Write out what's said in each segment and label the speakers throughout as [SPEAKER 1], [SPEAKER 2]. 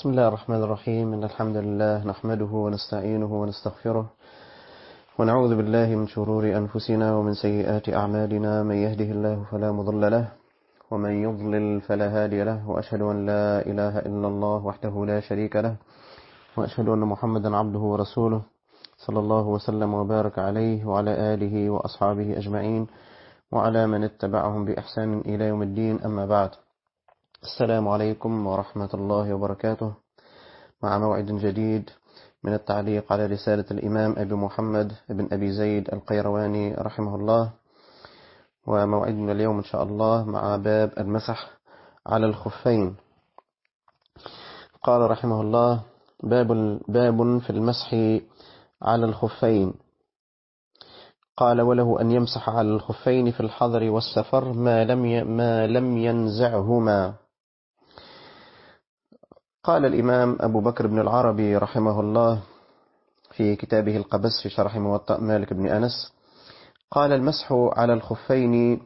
[SPEAKER 1] بسم الله الرحمن الرحيم إن الحمد لله نحمده ونستعينه ونستغفره ونعوذ بالله من شرور أنفسنا ومن سيئات أعمالنا من يهده الله فلا مضل له ومن يضلل فلا هادي له وأشهد أن لا إله إلا الله وحده لا شريك له وأشهد أن محمدا عبده ورسوله صلى الله وسلم وبارك عليه وعلى آله وأصحابه أجمعين وعلى من اتبعهم بإحسان إلى يوم الدين أما بعد السلام عليكم ورحمة الله وبركاته. مع موعد جديد من التعليق على رسالة الإمام أبي محمد بن أبي زيد القيرواني رحمه الله. وموعدنا اليوم إن شاء الله مع باب المسح على الخفين. قال رحمه الله باب باب في المسح على الخفين. قال وله أن يمسح على الخفين في الحضر والسفر ما لم ما لم ينزعهما. قال الإمام أبو بكر بن العربي رحمه الله في كتابه القبس في شرح موطأ مالك بن أنس قال المسح على الخفين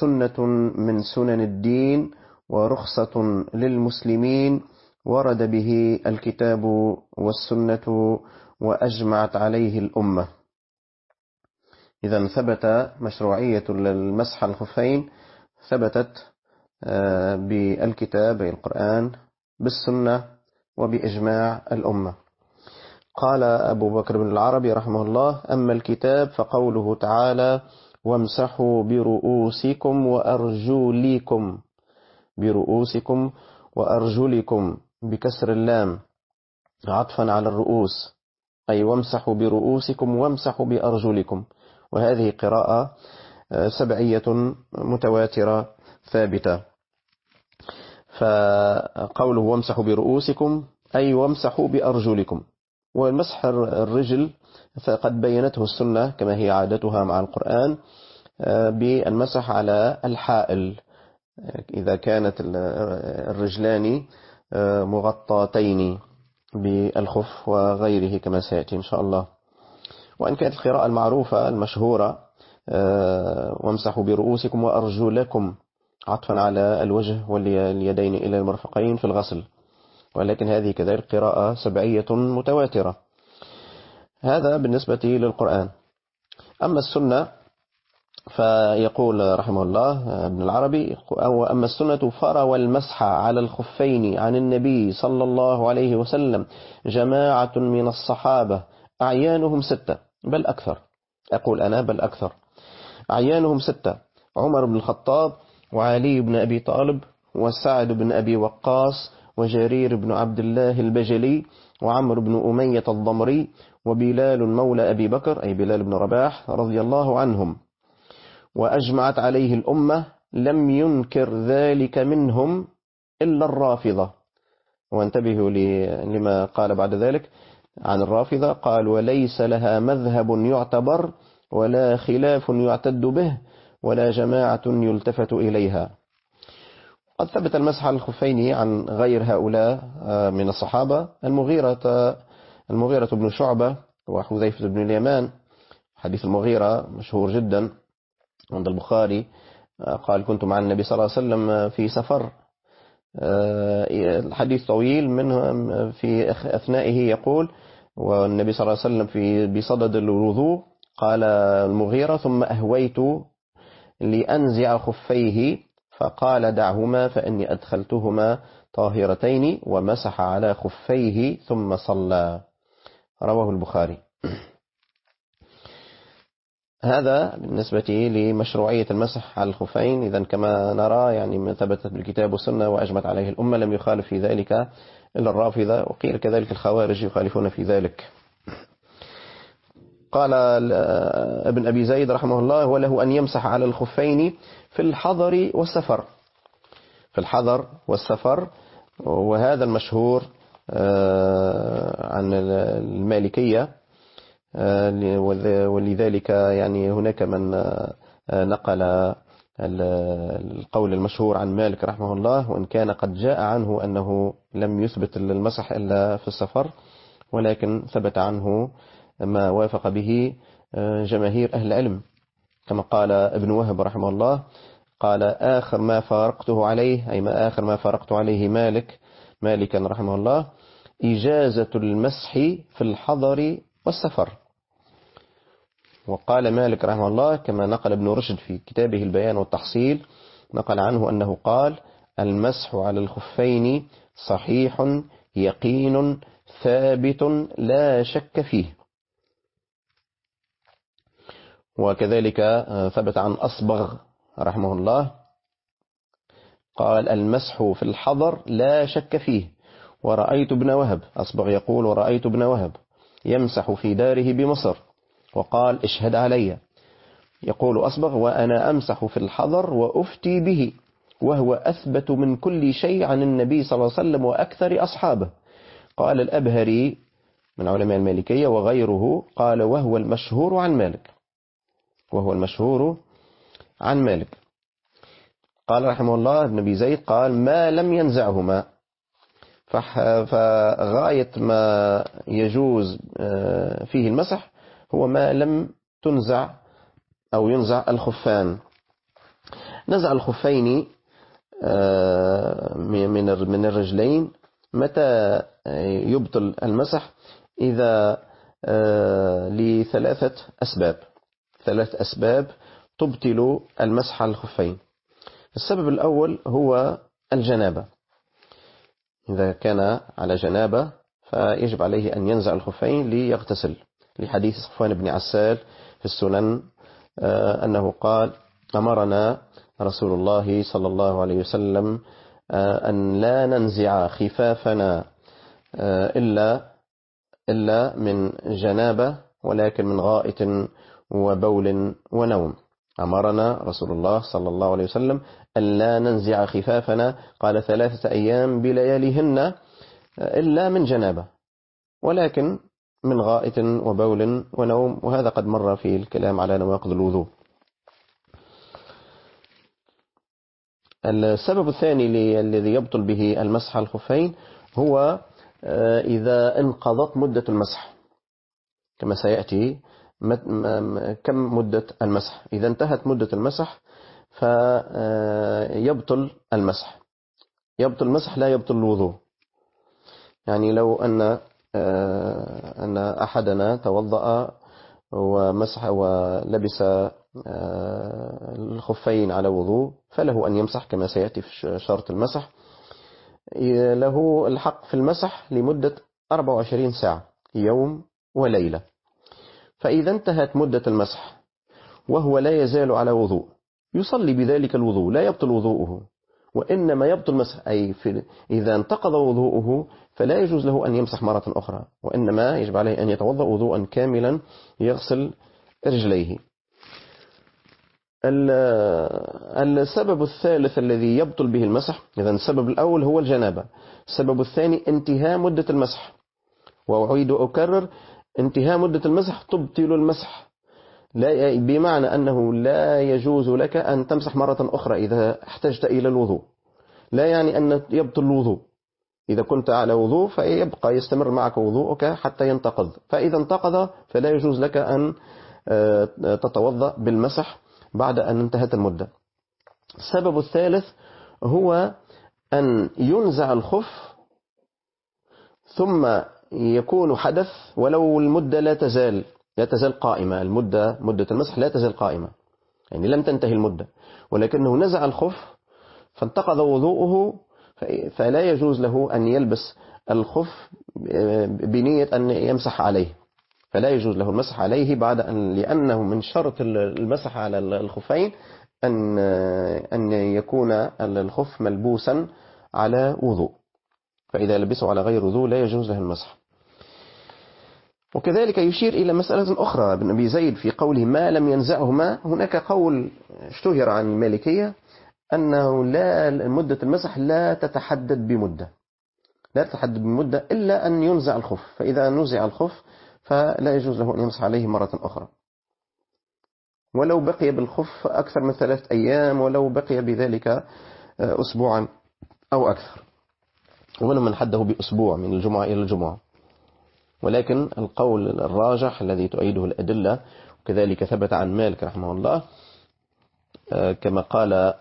[SPEAKER 1] سنة من سنن الدين ورخصة للمسلمين ورد به الكتاب والسنة وأجمعت عليه الأمة. إذا ثبت مشروعية المسح الخفين ثبتت بالكتاب القرآن بالسنة وبإجماع الأمة. قال أبو بكر بن العربي رحمه الله أما الكتاب فقوله تعالى وامسحوا برؤوسكم وأرجلكم برؤوسكم وأرجلكم بكسر اللام عطفا على الرؤوس. أي وامسحوا برؤوسكم وامسحوا بأرجلكم وهذه قراءة سبعية متواترة ثابتة. فقوله وامسحوا برؤوسكم أي وامسحوا بأرجلكم. والمسح الرجل فقد بينته السنة كما هي عادتها مع القرآن بالمسح على الحائل. إذا كانت الرجلان مغطاتين بالخف وغيره كما سيأتي إن شاء الله. وإن كانت القراءة المعروفة المشهورة وامسحوا برؤوسكم وأرجلكم. عطفا على الوجه واليدين إلى المرفقين في الغسل. ولكن هذه كذلك قراءة سبعية متواترة. هذا بالنسبة للقرآن. أما السنة فيقول رحمه الله ابن العربي أما السنة فروى المسح على الخفين عن النبي صلى الله عليه وسلم جماعة من الصحابة أعيانهم ستة بل أكثر. أقول أنا بل أكثر. أعيانهم ستة. عمر بن الخطاب وعلي بن أبي طالب وسعد بن أبي وقاص وجرير بن عبد الله البجلي وعمر بن أمية الضمري وبلال مولى أبي بكر أي بلال بن رباح رضي الله عنهم. وأجمعت عليه الأمة لم ينكر ذلك منهم إلا الرافضة. وانتبهوا لما قال بعد ذلك عن الرافضة قال وليس لها مذهب يعتبر ولا خلاف يعتد به ولا جماعة يلتفت إليها. قد ثبت المسح على الخفين عن غير هؤلاء من الصحابة. المغيرة المغيرة بن شعبة وحذيفة بن اليمان. حديث المغيرة مشهور جدا عند البخاري. قال كنت مع النبي صلى الله عليه وسلم في سفر. الحديث طويل منه في أثنائه يقول والنبي صلى الله عليه وسلم في بصدد الوضوء. قال المغيرة ثم أهويت لأنزع خفيه فقال دعهما فإني أدخلتهما طاهرتين ومسح على خفيه ثم صلى. رواه البخاري. هذا بالنسبة لمشروعية المسح على الخفين. إذا كما نرى يعني ما ثبتت بالكتاب والسنة وأجمت عليه الأمة لم يخالف في ذلك إلا الرافضة وقيل كذلك الخوارج يخالفون في ذلك. قال ابن أبي زيد رحمه الله وله أن يمسح على الخفين في الحضر والسفر. في الحضر والسفر وهذا المشهور عن المالكية ولذلك يعني هناك من نقل القول المشهور عن مالك رحمه الله وإن كان قد جاء عنه أنه لم يثبت المسح إلا في السفر ولكن ثبت عنه ما وافق به جماهير أهل العلم. كما قال ابن وهب رحمه الله قال آخر ما فارقته عليه أي ما آخر ما فارقت عليه مالك مالكا رحمه الله إجازة المسح في الحضر والسفر. وقال مالك رحمه الله كما نقل ابن رشد في كتابه البيان والتحصيل نقل عنه أنه قال المسح على الخفين صحيح يقين ثابت لا شك فيه. وكذلك ثبت عن أصبغ رحمه الله قال المسح في الحضر لا شك فيه ورأيت ابن وهب أصبغ يقول ورأيت ابن وهب يمسح في داره بمصر وقال اشهد علي. يقول أصبغ وأنا أمسح في الحضر وأفتي به وهو أثبت من كل شيء عن النبي صلى الله عليه وسلم وأكثر أصحابه. قال الأبهري من علماء المالكية وغيره قال وهو المشهور عن مالك. وهو المشهور عن مالك. قال رحمه الله ابن أبي زيد قال ما لم ينزعهما. فغاية ما يجوز آه، فيه المسح هو ما لم تنزع أو ينزع الخفان. نزع الخفين آه، من الرجلين. متى يبطل المسح؟ إذا آه، لثلاثة أسباب. ثلاث أسباب تبطل المسح على الخفين. السبب الأول هو الجنابة. إذا كان على جنابة فيجب عليه أن ينزع الخفين ليغتسل. لحديث صفوان بن عسال في السنن آه، أنه قال أمرنا رسول الله صلى الله عليه وسلم آه، أن لا ننزع خفافنا آه، إلا إلا من جنابة ولكن من غائط وبول ونوم. أمرنا رسول الله صلى الله عليه وسلم أن لا ننزع خفافنا. قال ثلاثة أيام بلياليهن إلا من جنابة. ولكن من غائط وبول ونوم وهذا قد مر في الكلام على نواقض الوضوء. السبب الثاني الذي يبطل به المسح الخفين هو آه، إذا انقضت مدة المسح. كما سيأتي كم مدة المسح؟ إذا انتهت مدة المسح فيبطل المسح. يبطل المسح لا يبطل الوضوء. يعني لو أن آه، أن أحدنا توضأ ومسح ولبس آه، الخفين على وضوء فله أن يمسح كما سيأتي في شرط المسح. له الحق في المسح لمدة 24 ساعة يوم وليلة. فإذا انتهت مدة المسح وهو لا يزال على وضوء. يصلي بذلك الوضوء لا يبطل وضوءه. وإنما يبطل مسح أي إذا انتقض وضوءه فلا يجوز له أن يمسح مرة أخرى. وإنما يجب عليه أن يتوضأ وضوءا كاملا يغسل رجليه. السبب الثالث الذي يبطل به المسح إذا السبب الأول هو الجنابة. السبب الثاني انتهاء مدة المسح. وأعيد أكرر انتهاء مدة المسح تبطل المسح. لا بمعنى أنه لا يجوز لك أن تمسح مرة أخرى إذا احتجت إلى الوضوء. لا يعني أن يبطل الوضوء. إذا كنت على وضوء فيبقى يستمر معك وضوءك حتى ينتقض. فإذا انتقض فلا يجوز لك أن آه، تتوضأ بالمسح بعد أن انتهت المدة. السبب الثالث هو أن ينزع الخف ثم يكون حدث ولو المدة لا تزال لا تزال قائمة. المدة مدة المسح لا تزال قائمة. يعني لم تنتهي المدة. ولكنه نزع الخف فانتقض وضوءه فلا يجوز له أن يلبس الخف بنية أن يمسح عليه. فلا يجوز له المسح عليه بعد أن لأنه من شرط المسح على الخفين أن أن يكون الخف ملبوسا على وضوء. فإذا لبسه على غير وضوء لا يجوز له المسح. وكذلك يشير إلى مسألة أخرى. ابن أبي زيد في قوله ما لم ينزعهما هناك قول اشتهر عن المالكية أنه لا مدة المسح لا تتحدد بمدة. لا تتحدد بمدة إلا أن ينزع الخف. فإذا نزع الخف فلا يجوز له أن يمسح عليه مرة أخرى. ولو بقي بالخف أكثر من ثلاثة أيام ولو بقي بذلك آه، أسبوعا أو أكثر. ومن من حده بأسبوع من الجمعة إلى الجمعة. ولكن القول الراجح الذي تؤيده الأدلة وكذلك ثبت عن مالك رحمه الله آه، كما قال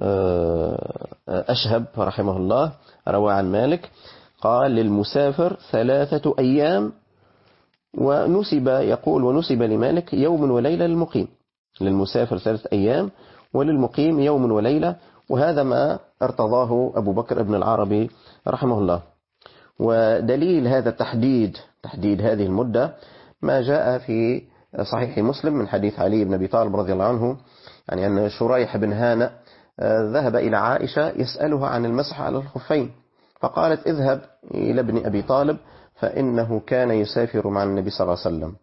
[SPEAKER 1] آه، أشهب رحمه الله روى عن مالك قال للمسافر ثلاثة أيام ونسب يقول ونسب لمالك يوم وليلة للمقيم. للمسافر ثلاثة أيام وللمقيم يوم وليلة وهذا ما ارتضاه أبو بكر ابن العربي رحمه الله. ودليل هذا التحديد تحديد هذه المدة ما جاء في صحيح مسلم من حديث علي بن أبي طالب رضي الله عنه يعني أن شريح بن هانئ آه، ذهب إلى عائشة يسألها عن المسح على الخفين فقالت اذهب إلى ابن أبي طالب فإنه كان يسافر مع النبي صلى الله عليه وسلم.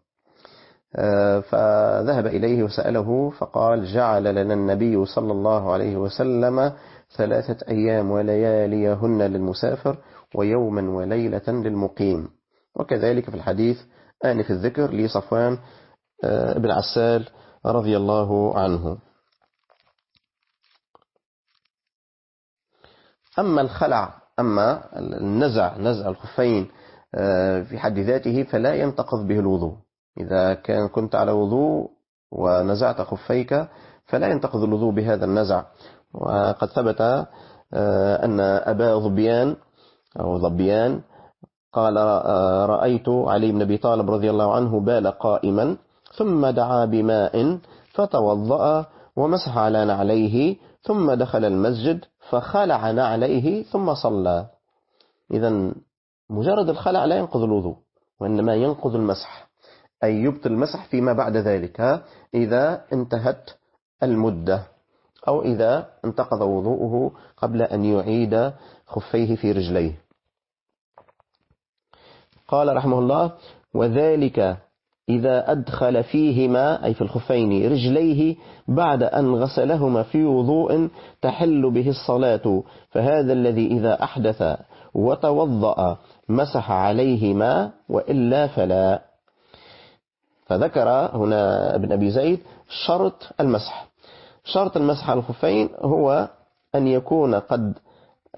[SPEAKER 1] آه، فذهب إليه وسأله فقال جعل لنا النبي صلى الله عليه وسلم ثلاثة أيام ولياليهن للمسافر ويوما وليلة للمقيم. وكذلك في الحديث آنف الذكر لصفوان آه، بن عسال رضي الله عنه. أما الخلع أما النزع نزع الخفين آه، في حد ذاته فلا ينتقض به الوضوء. إذا كان كنت على وضوء ونزعت خفيك فلا ينتقض الوضوء بهذا النزع. وقد ثبت آه، أن أبا ظبيان أو ظبيان. قال آه، رأيت علي بن أبي طالب رضي الله عنه بال قائما ثم دعا بماء فتوضأ ومسح على نعليه ثم دخل المسجد فخلع نعليه ثم صلى. إذا مجرد الخلع لا ينقض الوضوء وإنما ينقض المسح. أي يبطل المسح فيما بعد ذلك إذا انتهت المدة أو إذا انتقض وضوءه قبل أن يعيد خفيه في رجليه. قال رحمه الله وذلك إذا أدخل فيهما أي في الخفين رجليه بعد أن غسلهما في وضوء تحل به الصلاة. فهذا الذي إذا أحدث وتوضأ مسح عليهما وإلا فلا. فذكر هنا ابن أبي زيد شرط المسح. شرط المسح على الخفين هو أن يكون قد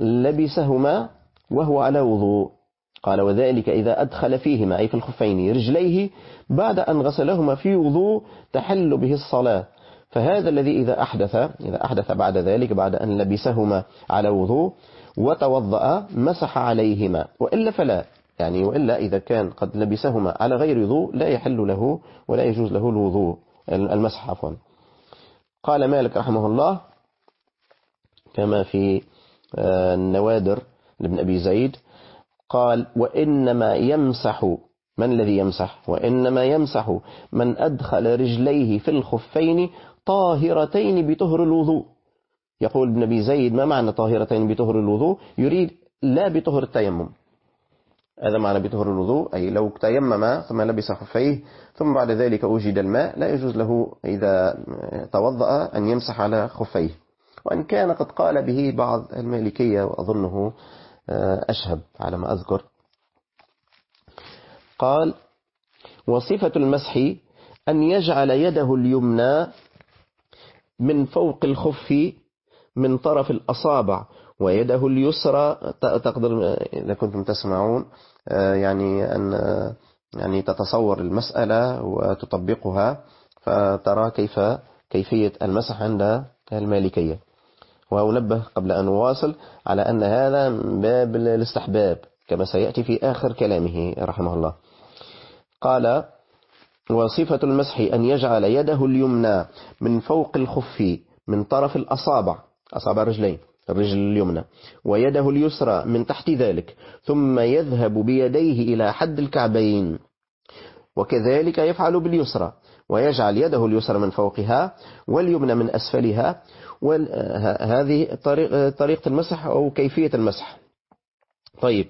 [SPEAKER 1] لبسهما وهو على وضوء. قال وذلك إذا أدخل فيهما أي في الخفين رجليه بعد أن غسلهما في وضوء تحل به الصلاة. فهذا الذي إذا أحدث إذا أحدث بعد ذلك بعد أن لبسهما على وضوء وتوضأ مسح عليهما. وإلا فلا يعني وإلا إذا كان قد لبسهما على غير وضوء لا يحل له ولا يجوز له الوضوء المسح عفوا. قال مالك رحمه الله كما في آه، النوادر لابن أبي زيد قال وإنما يمسح من الذي يمسح؟ وإنما يمسح من أدخل رجليه في الخفين طاهرتين بطهر الوضوء. يقول ابن أبي زيد ما معنى طاهرتين بطهر الوضوء؟ يريد لا بطهر التيمم. هذا معنى بطهر الوضوء أي لو تيمم ثم لبس خفيه ثم بعد ذلك وجد الماء لا يجوز له إذا توضأ أن يمسح على خفيه. وأن كان قد قال به بعض المالكية وأظنه أشهب على ما أذكر. قال وصفة المسح أن يجعل يده اليمنى من فوق الخف من طرف الأصابع ويده اليسرى تقدر إذا كنتم تسمعون آه، يعني أن يعني تتصور المسألة وتطبقها فترى كيف كيفية المسح عند المالكية. وأنبه قبل أن نواصل على أن هذا باب الاستحباب كما سيأتي في آخر كلامه رحمه الله. قال وصفة المسح أن يجعل يده اليمنى من فوق الخف من طرف الأصابع أصابع الرجلين الرجل اليمنى ويده اليسرى من تحت ذلك ثم يذهب بيديه إلى حد الكعبين. وكذلك يفعل باليسرى ويجعل يده اليسرى من فوقها واليمنى من أسفلها وهذه طريقة المسح أو كيفية المسح. طيب.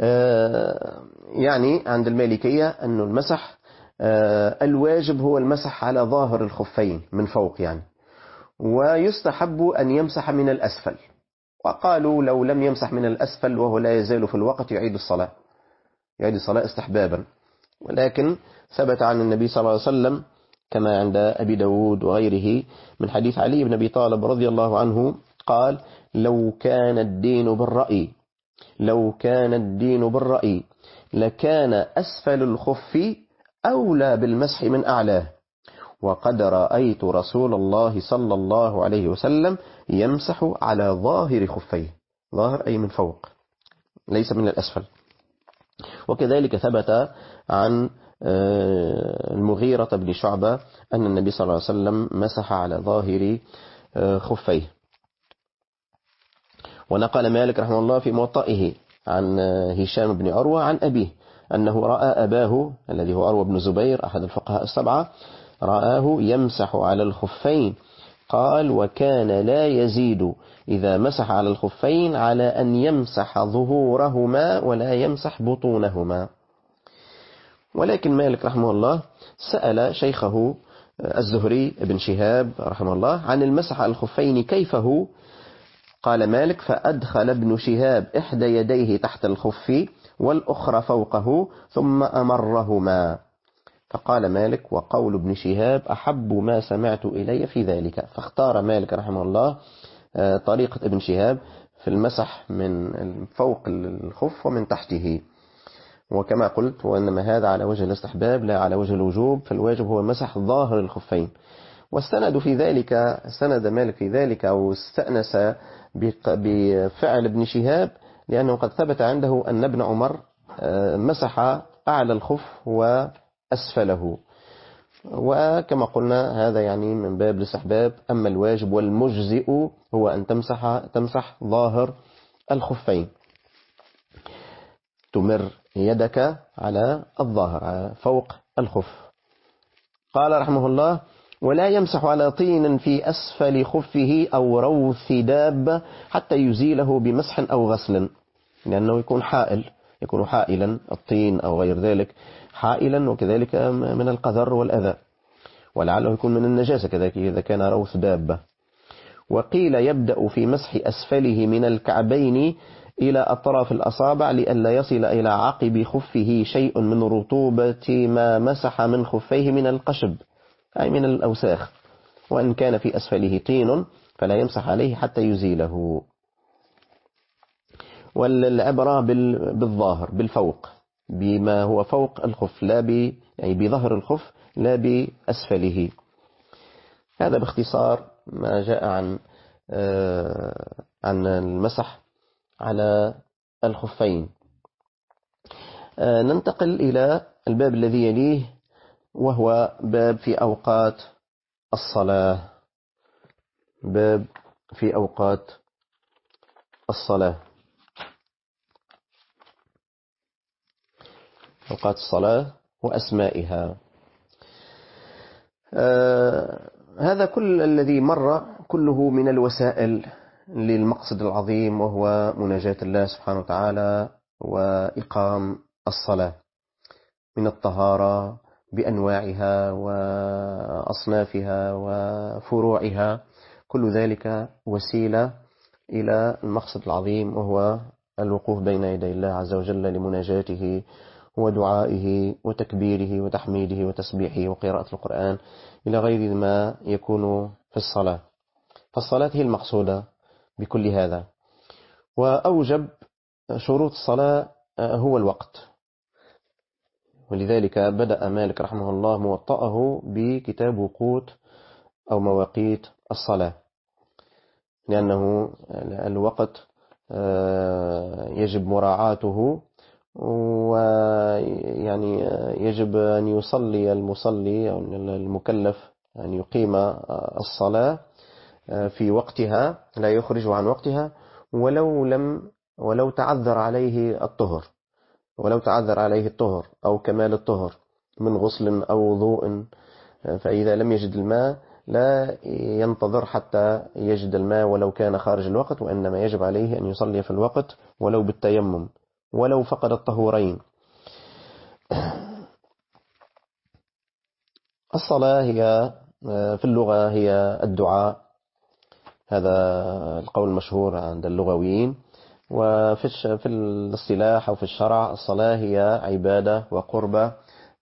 [SPEAKER 1] آه، يعني عند المالكية أن المسح آه، الواجب هو المسح على ظاهر الخفين من فوق يعني. ويستحب أن يمسح من الأسفل. وقالوا لو لم يمسح من الأسفل وهو لا يزال في الوقت يعيد الصلاة. يعيد الصلاة استحبابا. ولكن ثبت عن النبي صلى الله عليه وسلم كما عند أبي داود وغيره من حديث علي بن أبي طالب رضي الله عنه قال لو كان الدين بالرأي لو كان الدين بالرأي لكان أسفل الخف أولى بالمسح من أعلاه وقد رأيت رسول الله صلى الله عليه وسلم يمسح على ظاهر خفيه. ظاهر أي من فوق ليس من الأسفل. وكذلك ثبت عن المغيرة بن شعبة أن النبي صلى الله عليه وسلم مسح على ظاهر آه، خفيه. ونقل مالك رحمه الله في موطئه عن آه، هشام بن عروة عن أبيه أنه رأى أباه الذي هو عروة بن زبير أحد الفقهاء السبعة رآه يمسح على الخفين. قال وكان لا يزيد إذا مسح على الخفين على أن يمسح ظهورهما ولا يمسح بطونهما. ولكن مالك رحمه الله سأل شيخه الزهري بن شهاب رحمه الله عن المسح على الخفين كيف هو؟ قال مالك فأدخل ابن شهاب إحدى يديه تحت الخف والأخرى فوقه ثم أمرهما. فقال مالك وقول ابن شهاب أحب ما سمعت إلي في ذلك. فاختار مالك رحمه الله آه، طريقة ابن شهاب في المسح من فوق الخف ومن تحته. وكما قلت وإنما هذا على وجه الاستحباب لا على وجه الوجوب فالواجب هو مسح ظاهر الخفين. واستند في ذلك استند مالك في ذلك أو استأنس بفعل ابن شهاب لأنه قد ثبت عنده أن ابن عمر آه، مسح أعلى الخف وأسفله. وكما قلنا هذا يعني من باب الاستحباب. أما الواجب والمجزئ هو أن تمسح تمسح ظاهر الخفين. تمر يدك على الظهر فوق الخف. قال رحمه الله ولا يمسح على طين في أسفل خفه أو روث دابة حتى يزيله بمسح أو غسل. لأنه يكون حائل يكون حائلا الطين أو غير ذلك حائلا وكذلك من القذر والأذى. ولعله يكون من النجاسة كذلك إذا كان روث دابة. وقيل يبدأ في مسح أسفله من الكعبين إلى أطراف الأصابع لئلا يصل إلى عقب خفه شيء من رطوبة ما مسح من خفيه من القشب أي من الأوساخ. وإن كان في أسفله طين فلا يمسح عليه حتى يزيله. والعبرة بالظاهر بالفوق بما هو فوق الخف لا ب يعني بظهر الخف لا بأسفله. هذا باختصار ما جاء عن آه، عن المسح. على الخفين. آه، ننتقل إلى الباب الذي يليه وهو باب في أوقات الصلاة. باب في أوقات الصلاة. أوقات الصلاة وأسمائها. آه هذا كل الذي مر كله من الوسائل للمقصد العظيم وهو مناجاة الله سبحانه وتعالى وإقام الصلاة من الطهارة بأنواعها وأصنافها وفروعها. كل ذلك وسيلة إلى المقصد العظيم وهو الوقوف بين يدي الله عز وجل لمناجاته ودعائه وتكبيره وتحميده وتسبيحه وقراءة القرآن إلى غير ما يكون في الصلاة. فالصلاة هي المقصودة بكل هذا. وأوجب شروط الصلاة هو الوقت. ولذلك بدأ مالك رحمه الله موطأه بكتاب وقوت أو مواقيت الصلاة. لأنه الوقت آه، يجب مراعاته ويعني يجب أن يصلي المصلي أو المكلف أن يقيم الصلاة. في وقتها لا يخرج عن وقتها ولو لم ولو تعذر عليه الطهر ولو تعذر عليه الطهر أو كمال الطهر من غسل أو وضوء فإذا لم يجد الماء لا ينتظر حتى يجد الماء ولو كان خارج الوقت وإنما يجب عليه أن يصلي في الوقت ولو بالتيمم ولو فقد الطهورين. الصلاة هي في اللغة هي الدعاء. هذا القول المشهور عند اللغويين. وفي في الاصطلاح أو في الشرع الصلاة هي عبادة وقربة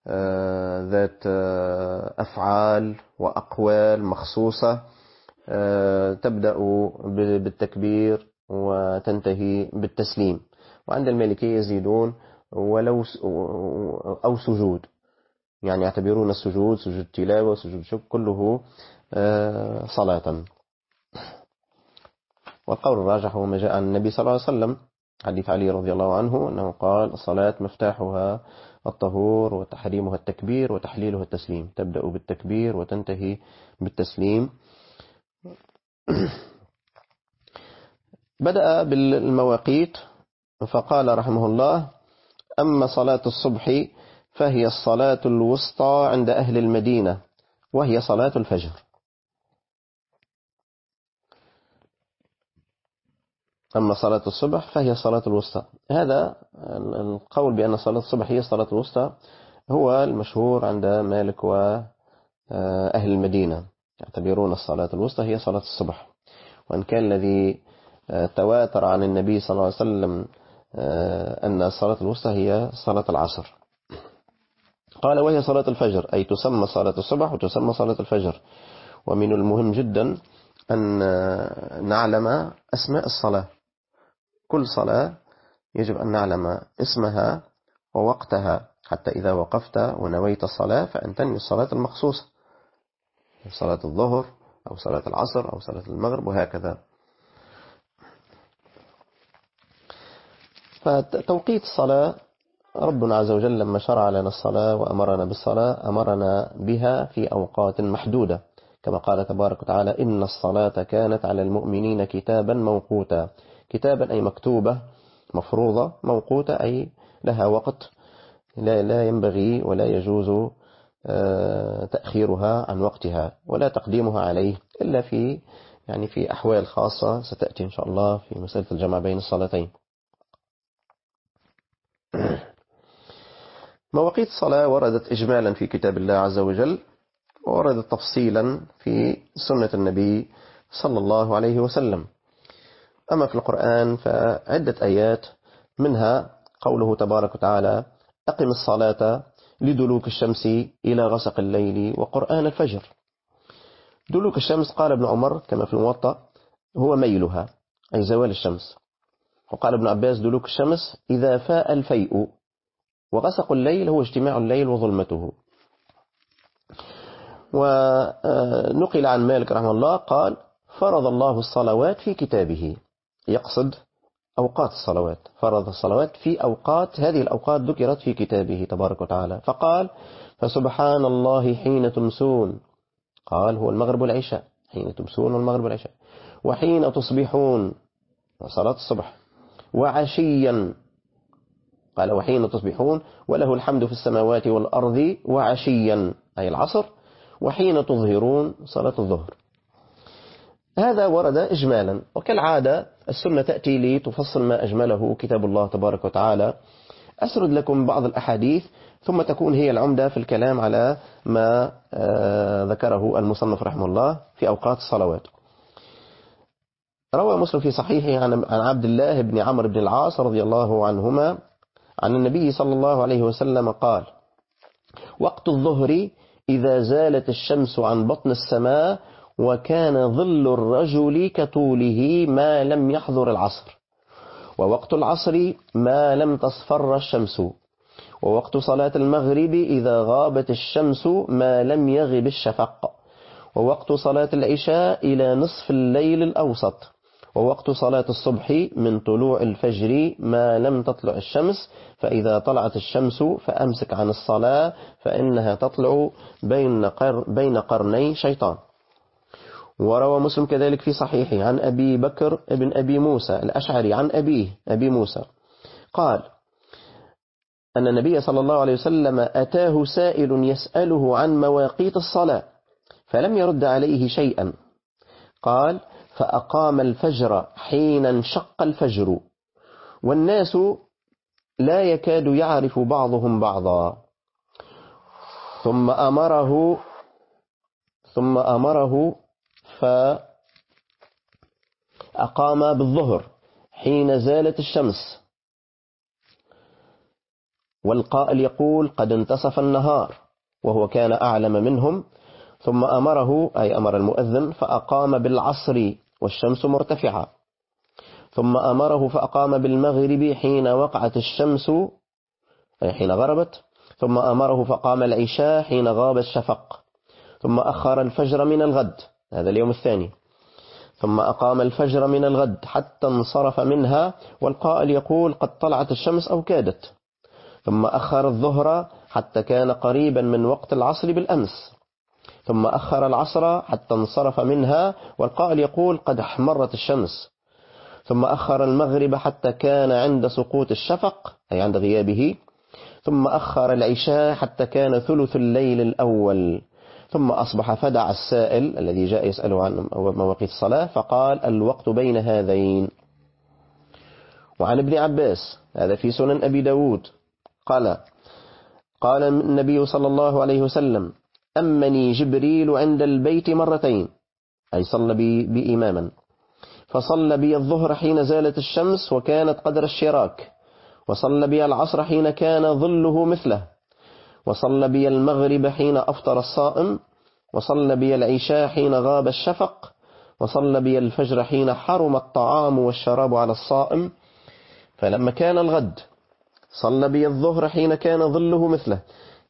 [SPEAKER 1] آه، ذات آه، أفعال وأقوال مخصوصة آه، تبدأ بالتكبير وتنتهي بالتسليم. وعند المالكية يزيدون ولو أو سجود. يعني يعتبرون السجود سجود تلاوة سجود شك كله صلاة. والقول الراجح هو ما جاء عن النبي صلى الله عليه وسلم حديث علي رضي الله عنه أنه قال الصلاة مفتاحها الطهور وتحريمها التكبير وتحليلها التسليم تبدأ بالتكبير وتنتهي بالتسليم. بدأ بالمواقيت فقال رحمه الله أما صلاة الصبح فهي الصلاة الوسطى عند أهل المدينة وهي صلاة الفجر. أما صلاة الصبح فهي صلاة الوسطى. هذا القول بأن صلاة الصبح هي صلاة الوسطى هو المشهور عند مالك وأهل المدينة. يعتبرون الصلاة الوسطى هي صلاة الصبح. وإن كان الذي تواتر عن النبي صلى الله عليه وسلم أن الصلاة الوسطى هي صلاة العصر. قال وهي صلاة الفجر أي تسمى صلاة الصبح وتسمى صلاة الفجر. ومن المهم جدا أن نعلم أسماء الصلاة. كل صلاة يجب أن نعلم اسمها ووقتها حتى إذا وقفت ونويت الصلاة فأن تنوي الصلاة المخصوصة. صلاة الظهر أو صلاة العصر أو صلاة المغرب وهكذا. فتوقيت الصلاة ربنا عز وجل لما شرع لنا الصلاة وأمرنا بالصلاة أمرنا بها في أوقات محدودة. كما قال تبارك وتعالى إن الصلاة كانت على المؤمنين كتابا موقوتا كتابا أي مكتوبة مفروضة موقوتة أي لها وقت. لا, لا ينبغي ولا يجوز آه، تأخيرها عن وقتها ولا تقديمها عليه إلا في يعني في أحوال خاصة ستأتي إن شاء الله في مسألة الجمع بين الصلاتين. مواقيت الصلاة وردت إجمالا في كتاب الله عز وجل ووردت تفصيلا في سنة النبي صلى الله عليه وسلم. أما في القرآن فعدة آيات منها قوله تبارك وتعالى أقم الصلاة لدلوك الشمس إلى غسق الليل وقرآن الفجر. دلوك الشمس قال ابن عمر كما في الموطأ هو ميلها أي زوال الشمس. وقال ابن عباس دلوك الشمس إذا فاء الفيء وغسق الليل هو اجتماع الليل وظلمته. ونقل عن مالك رحمه الله قال فرض الله الصلوات في كتابه. يقصد أوقات الصلوات فرض الصلوات في أوقات هذه الأوقات ذكرت في كتابه تبارك وتعالى فقال فسبحان الله حين تمسون قال هو المغرب والعشاء حين تمسون والمغرب والعشاء وحين تصبحون صلاة الصبح وعشيا قال وحين تصبحون وله الحمد في السماوات والأرض وعشيا أي العصر وحين تظهرون صلاة الظهر. هذا ورد إجمالا. وكالعادة السنة تأتي لتفصل ما أجمله كتاب الله تبارك وتعالى. أسرد لكم بعض الأحاديث ثم تكون هي العمدة في الكلام على ما آه، ذكره المصنف رحمه الله في أوقات الصلوات. روى مسلم في صحيحه عن عبد الله بن عمرو بن العاص رضي الله عنهما عن النبي صلى الله عليه وسلم قال وقت الظهر إذا زالت الشمس عن بطن السماء وكان ظل الرجل كطوله ما لم يحضر العصر. ووقت العصر ما لم تصفر الشمس. ووقت صلاة المغرب إذا غابت الشمس ما لم يغب الشفق. ووقت صلاة العشاء إلى نصف الليل الأوسط. ووقت صلاة الصبح من طلوع الفجر ما لم تطلع الشمس. فإذا طلعت الشمس فأمسك عن الصلاة فإنها تطلع بين, بين قرني شيطان. وروى مسلم كذلك في صحيحه عن أبي بكر ابن أبي موسى الأشعري عن أبيه أبي موسى. قال أن النبي صلى الله عليه وسلم أتاه سائل يسأله عن مواقيت الصلاة فلم يرد عليه شيئا. قال فأقام الفجر حين انشق الفجر والناس لا يكاد يعرف بعضهم بعضا. ثم أمره ثم أمره فأقام بالظهر حين زالت الشمس. والقائل يقول قد انتصف النهار وهو كان أعلم منهم ثم أمره أي أمر المؤذن فأقام بالعصر والشمس مرتفعة ثم أمره فأقام بالمغرب حين وقعت الشمس أي حين غربت. ثم أمره فقام العشاء حين غاب الشفق. ثم أخر الفجر من الغد. هذا اليوم الثاني. ثم أقام الفجر من الغد حتى انصرف منها والقائل يقول قد طلعت الشمس أو كادت. ثم أخر الظهر حتى كان قريبا من وقت العصر بالأمس. ثم أخر العصر حتى انصرف منها والقائل يقول قد احمرت الشمس. ثم أخر المغرب حتى كان عند سقوط الشفق أي عند غيابه. ثم أخر العشاء حتى كان ثلث الليل الأول. ثم أصبح فدع السائل الذي جاء يسأله عن مواقيت الصلاة فقال الوقت بين هذين. وعن ابن عباس هذا في سنن أبي داود قال قال النبي صلى الله عليه وسلم أمني جبريل عند البيت مرتين أي صلى بي, بي إماما فصلى بي الظهر حين زالت الشمس وكانت قدر الشراك وصلى بي العصر حين كان ظله مثله وصلى بي المغرب حين أفطر الصائم وصلى بي العشاء حين غاب الشفق وصلى بي الفجر حين حرم الطعام والشراب على الصائم. فلما كان الغد صلى بي الظهر حين كان ظله مثله.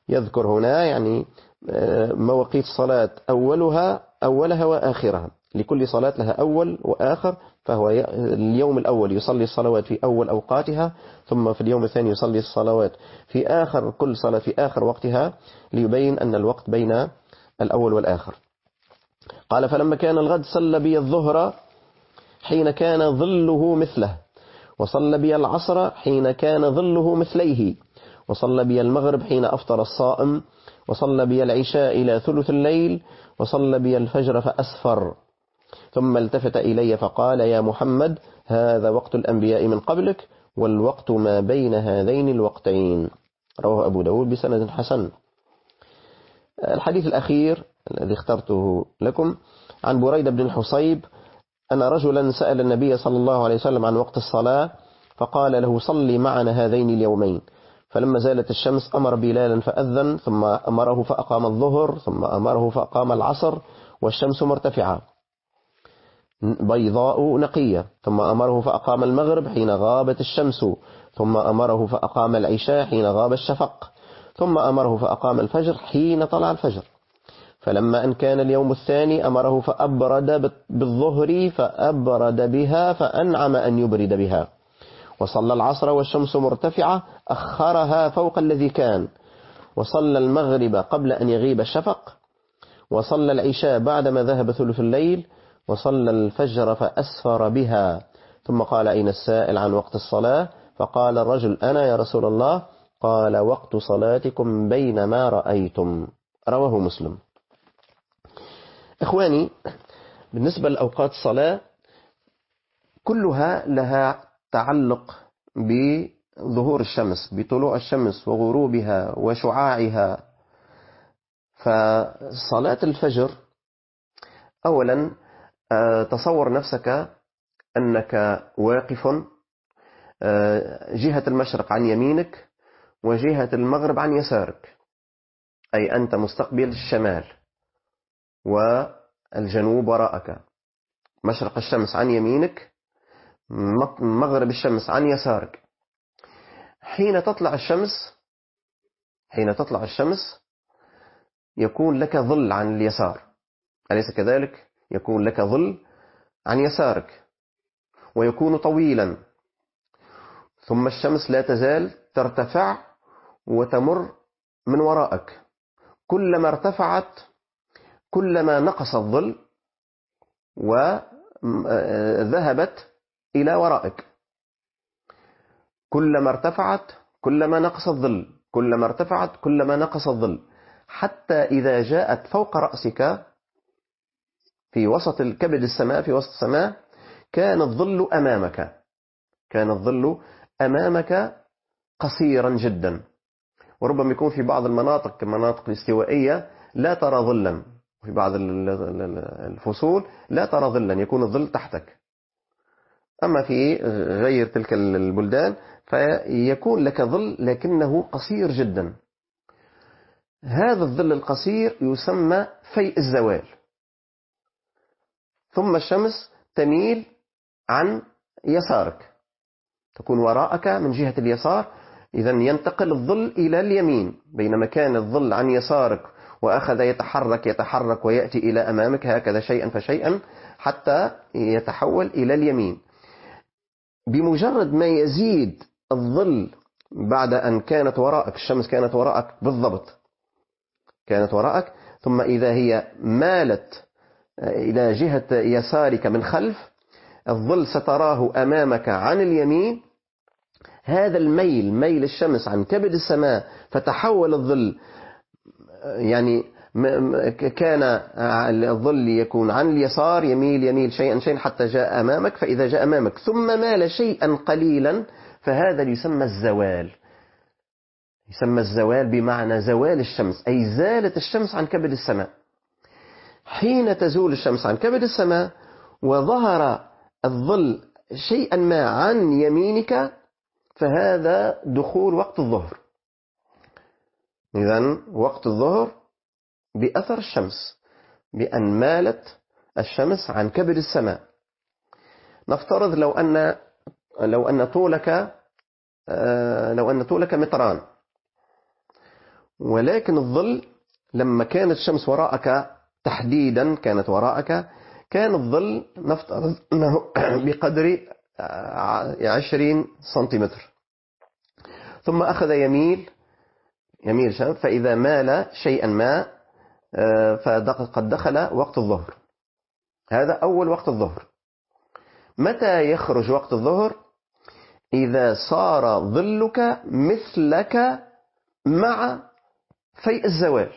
[SPEAKER 1] يذكر هنا يعني آه، مواقيت صلاة أولها أولها وآخرها. لكل صلاة لها أول وآخر فهو اليوم الأول يصلي الصلوات في أول أوقاتها ثم في اليوم الثاني يصلي الصلوات في آخر كل صلاة في آخر وقتها ليبين أن الوقت بين الأول والآخر. قال فلما كان الغد صلى بي الظهر حين كان ظله مثله وصلى بي العصر حين كان ظله مثليه وصلى بي المغرب حين أفطر الصائم وصلى بي العشاء إلى ثلث الليل وصلى بي الفجر فأسفر. ثم التفت إلي فقال يا محمد هذا وقت الأنبياء من قبلك والوقت ما بين هذين الوقتين. رواه أبو داود بسند حسن. الحديث الأخير الذي اخترته لكم عن بريدة بن الحصيب أن رجلا سأل النبي صلى الله عليه وسلم عن وقت الصلاة فقال له صلي معنا هذين اليومين. فلما زالت الشمس أمر بلالا فأذن ثم أمره فأقام الظهر ثم أمره فأقام العصر والشمس مرتفعة. بيضاء نقية. ثم أمره فأقام المغرب حين غابت الشمس. ثم أمره فأقام العشاء حين غاب الشفق. ثم أمره فأقام الفجر حين طلع الفجر. فلما أن كان اليوم الثاني أمره فأبرد بالظهر فأبرد بها فأنعم أن يبرد بها. وصلى العصر والشمس مرتفعة أخرها فوق الذي كان. وصلى المغرب قبل أن يغيب الشفق. وصلى العشاء بعدما ذهب ثلث الليل. وصلى الفجر فأسفر بها. ثم قال أين السائل عن وقت الصلاة؟ فقال الرجل أنا يا رسول الله. قال وقت صلاتكم بينما رأيتم. رواه مسلم. إخواني بالنسبة لأوقات الصلاة كلها لها تعلق بظهور الشمس بطلوع الشمس وغروبها وشعاعها. فصلاة الفجر أولا تصور نفسك أنك واقف آه، جهة المشرق عن يمينك وجهة المغرب عن يسارك أي أنت مستقبل الشمال والجنوب وراءك. مشرق الشمس عن يمينك مغرب الشمس عن يسارك. حين تطلع الشمس حين تطلع الشمس يكون لك ظل عن اليسار. أليس كذلك؟ يكون لك ظل عن يسارك ويكون طويلا. ثم الشمس لا تزال ترتفع وتمر من وراءك. كلما ارتفعت كلما نقص الظل وذهبت إلى ورائك كلما ارتفعت كلما نقص الظل. كلما ارتفعت كلما نقص الظل. حتى إذا جاءت فوق رأسك في وسط الكبد السماء في وسط السماء كان الظل أمامك. كان الظل أمامك قصيرا جدا. وربما يكون في بعض المناطق المناطق الاستوائية لا ترى ظلا. في بعض الفصول لا ترى ظلا يكون الظل تحتك. أما في غير تلك البلدان فيكون لك ظل لكنه قصير جدا. هذا الظل القصير يسمى فيء الزوال. ثم الشمس تميل عن يسارك. تكون وراءك من جهة اليسار إذا ينتقل الظل إلى اليمين. بينما كان الظل عن يسارك وأخذ يتحرك يتحرك ويأتي إلى أمامك هكذا شيئا فشيئا حتى يتحول إلى اليمين. بمجرد ما يزيد الظل بعد أن كانت وراءك الشمس كانت وراءك بالضبط كانت وراءك ثم إذا هي مالت إلى جهة يسارك من خلف الظل ستراه أمامك عن اليمين. هذا الميل ميل الشمس عن كبد السماء فتحول الظل يعني كان الظل يكون عن اليسار يميل يميل شيئا شيئا حتى جاء أمامك. فإذا جاء أمامك ثم مال شيئا قليلا فهذا يسمى الزوال. يسمى الزوال بمعنى زوال الشمس أي زالت الشمس عن كبد السماء. حين تزول الشمس عن كبد السماء وظهر الظل شيئا ما عن يمينك فهذا دخول وقت الظهر. إذا وقت الظهر بأثر الشمس بأن مالت الشمس عن كبد السماء. نفترض لو أن لو أن طولك آه، لو أن طولك متران. ولكن الظل لما كانت الشمس وراءك تحديدا كانت وراءك كان الظل نفترض أنه بقدر آه، عشرين سنتيمتر. ثم أخذ يميل يميل فإذا مال شيئا ما آه، فقد دخل وقت الظهر. هذا أول وقت الظهر. متى يخرج وقت الظهر؟ إذا صار ظلك مثلك مع فيء الزوال.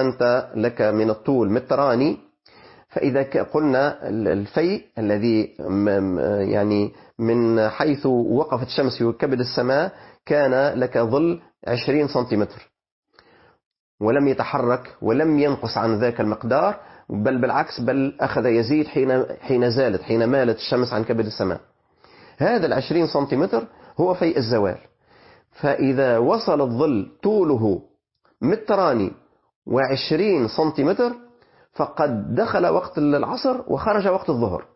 [SPEAKER 1] أنت لك من الطول متراني. فإذا قلنا الفيء الذي يعني من حيث وقفت الشمس في كبد السماء كان لك ظل 20 سنتيمتر. ولم يتحرك ولم ينقص عن ذاك المقدار بل بالعكس بل أخذ يزيد حين حين زالت حين مالت الشمس عن كبد السماء. هذا العشرين سنتيمتر هو فيء الزوال. فإذا وصل الظل طوله متراني وعشرين سنتيمتر فقد دخل وقت العصر وخرج وقت الظهر.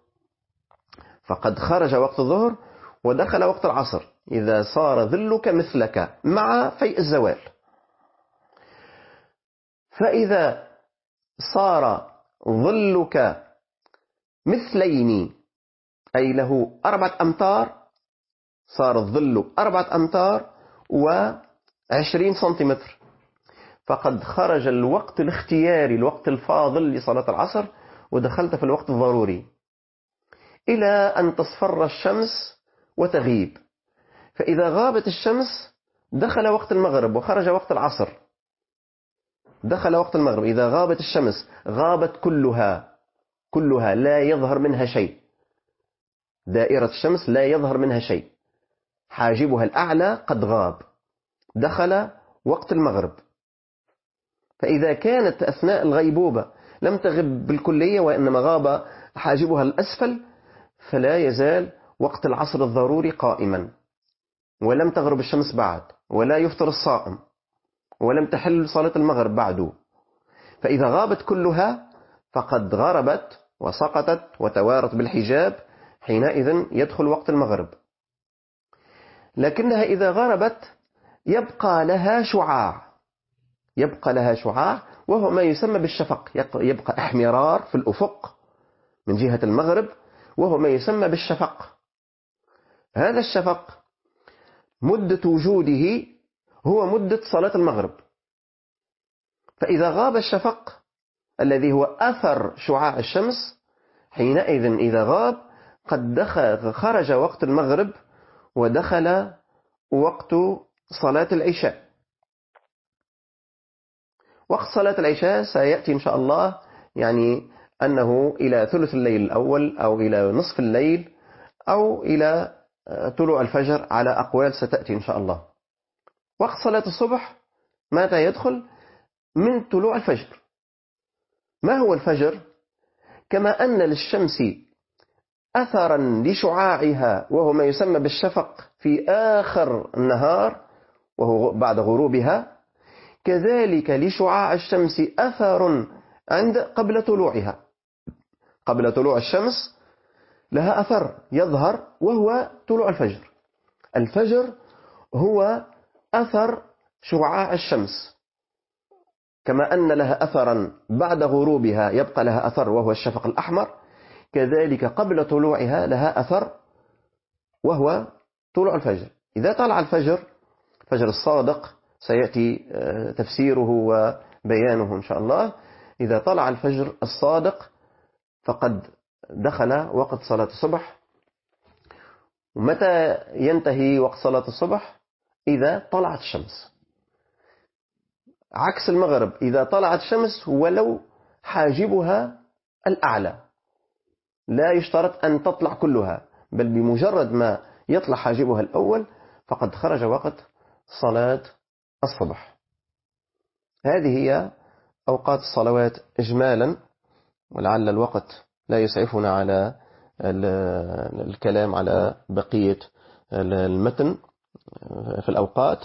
[SPEAKER 1] فقد خرج وقت الظهر ودخل وقت العصر. إذا صار ظلك مثلك مع فيء الزوال. فإذا صار ظلك مثلين أي له أربعة أمتار صار الظل أربعة أمتار وعشرين سنتيمتر. فقد خرج الوقت الاختياري الوقت الفاضل لصلاة العصر ودخلت في الوقت الضروري إلى أن تصفر الشمس وتغيب. فإذا غابت الشمس دخل وقت المغرب وخرج وقت العصر. دخل وقت المغرب. إذا غابت الشمس غابت كلها كلها لا يظهر منها شيء. دائرة الشمس لا يظهر منها شيء. حاجبها الأعلى قد غاب. دخل وقت المغرب. فإذا كانت أثناء الغيبوبة لم تغب بالكلية وإنما غاب حاجبها الأسفل فلا يزال وقت العصر الضروري قائما. ولم تغرب الشمس بعد ولا يفطر الصائم ولم تحل صلاة المغرب بعد. فإذا غابت كلها فقد غربت وسقطت وتوارت بالحجاب حينئذ يدخل وقت المغرب. لكنها إذا غربت يبقى لها شعاع. يبقى لها شعاع وهو ما يسمى بالشفق. يبقى إحمرار في الأفق من جهة المغرب وهو ما يسمى بالشفق. هذا الشفق مدة وجوده هو مدة صلاة المغرب. فإذا غاب الشفق الذي هو أثر شعاع الشمس حينئذ إذا غاب قد دخل خرج وقت المغرب ودخل وقت صلاة العشاء. وقت صلاة العشاء سيأتي إن شاء الله يعني أنه إلى ثلث الليل الأول أو إلى نصف الليل أو إلى طلوع الفجر على أقوال ستأتي إن شاء الله. وقت صلاة الصبح متى يدخل؟ من طلوع الفجر. ما هو الفجر؟ كما أن للشمس أثرا لشعاعها وهو ما يسمى بالشفق في آخر النهار وهو بعد غروبها كذلك لشعاع الشمس أثر عند قبل طلوعها. قبل طلوع الشمس لها أثر يظهر وهو طلوع الفجر. الفجر هو أثر شعاع الشمس. كما أن لها أثرا بعد غروبها يبقى لها أثر وهو الشفق الأحمر. كذلك قبل طلوعها لها أثر وهو طلوع الفجر. إذا طلع الفجر فجر الصادق سيأتي آه، تفسيره وبيانه إن شاء الله. إذا طلع الفجر الصادق فقد دخل وقت صلاة الصبح. ومتى ينتهي وقت صلاة الصبح؟ إذا طلعت الشمس. عكس المغرب إذا طلعت الشمس ولو حاجبها الأعلى. لا يشترط أن تطلع كلها بل بمجرد ما يطلع حاجبها الأول فقد خرج وقت صلاة الصبح. هذه هي أوقات الصلوات إجمالا ولعل الوقت لا يسعفنا على الكلام على بقية المتن في الأوقات.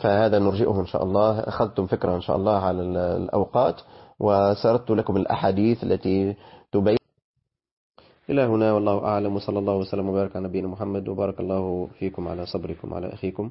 [SPEAKER 1] فهذا نرجئه إن شاء الله. أخذتم فكرة إن شاء الله على الأوقات وسردت لكم الأحاديث التي تبين. إلى هنا والله أعلم وصلى الله وسلم وبارك على نبينا محمد وبارك الله فيكم على صبركم على أخيكم.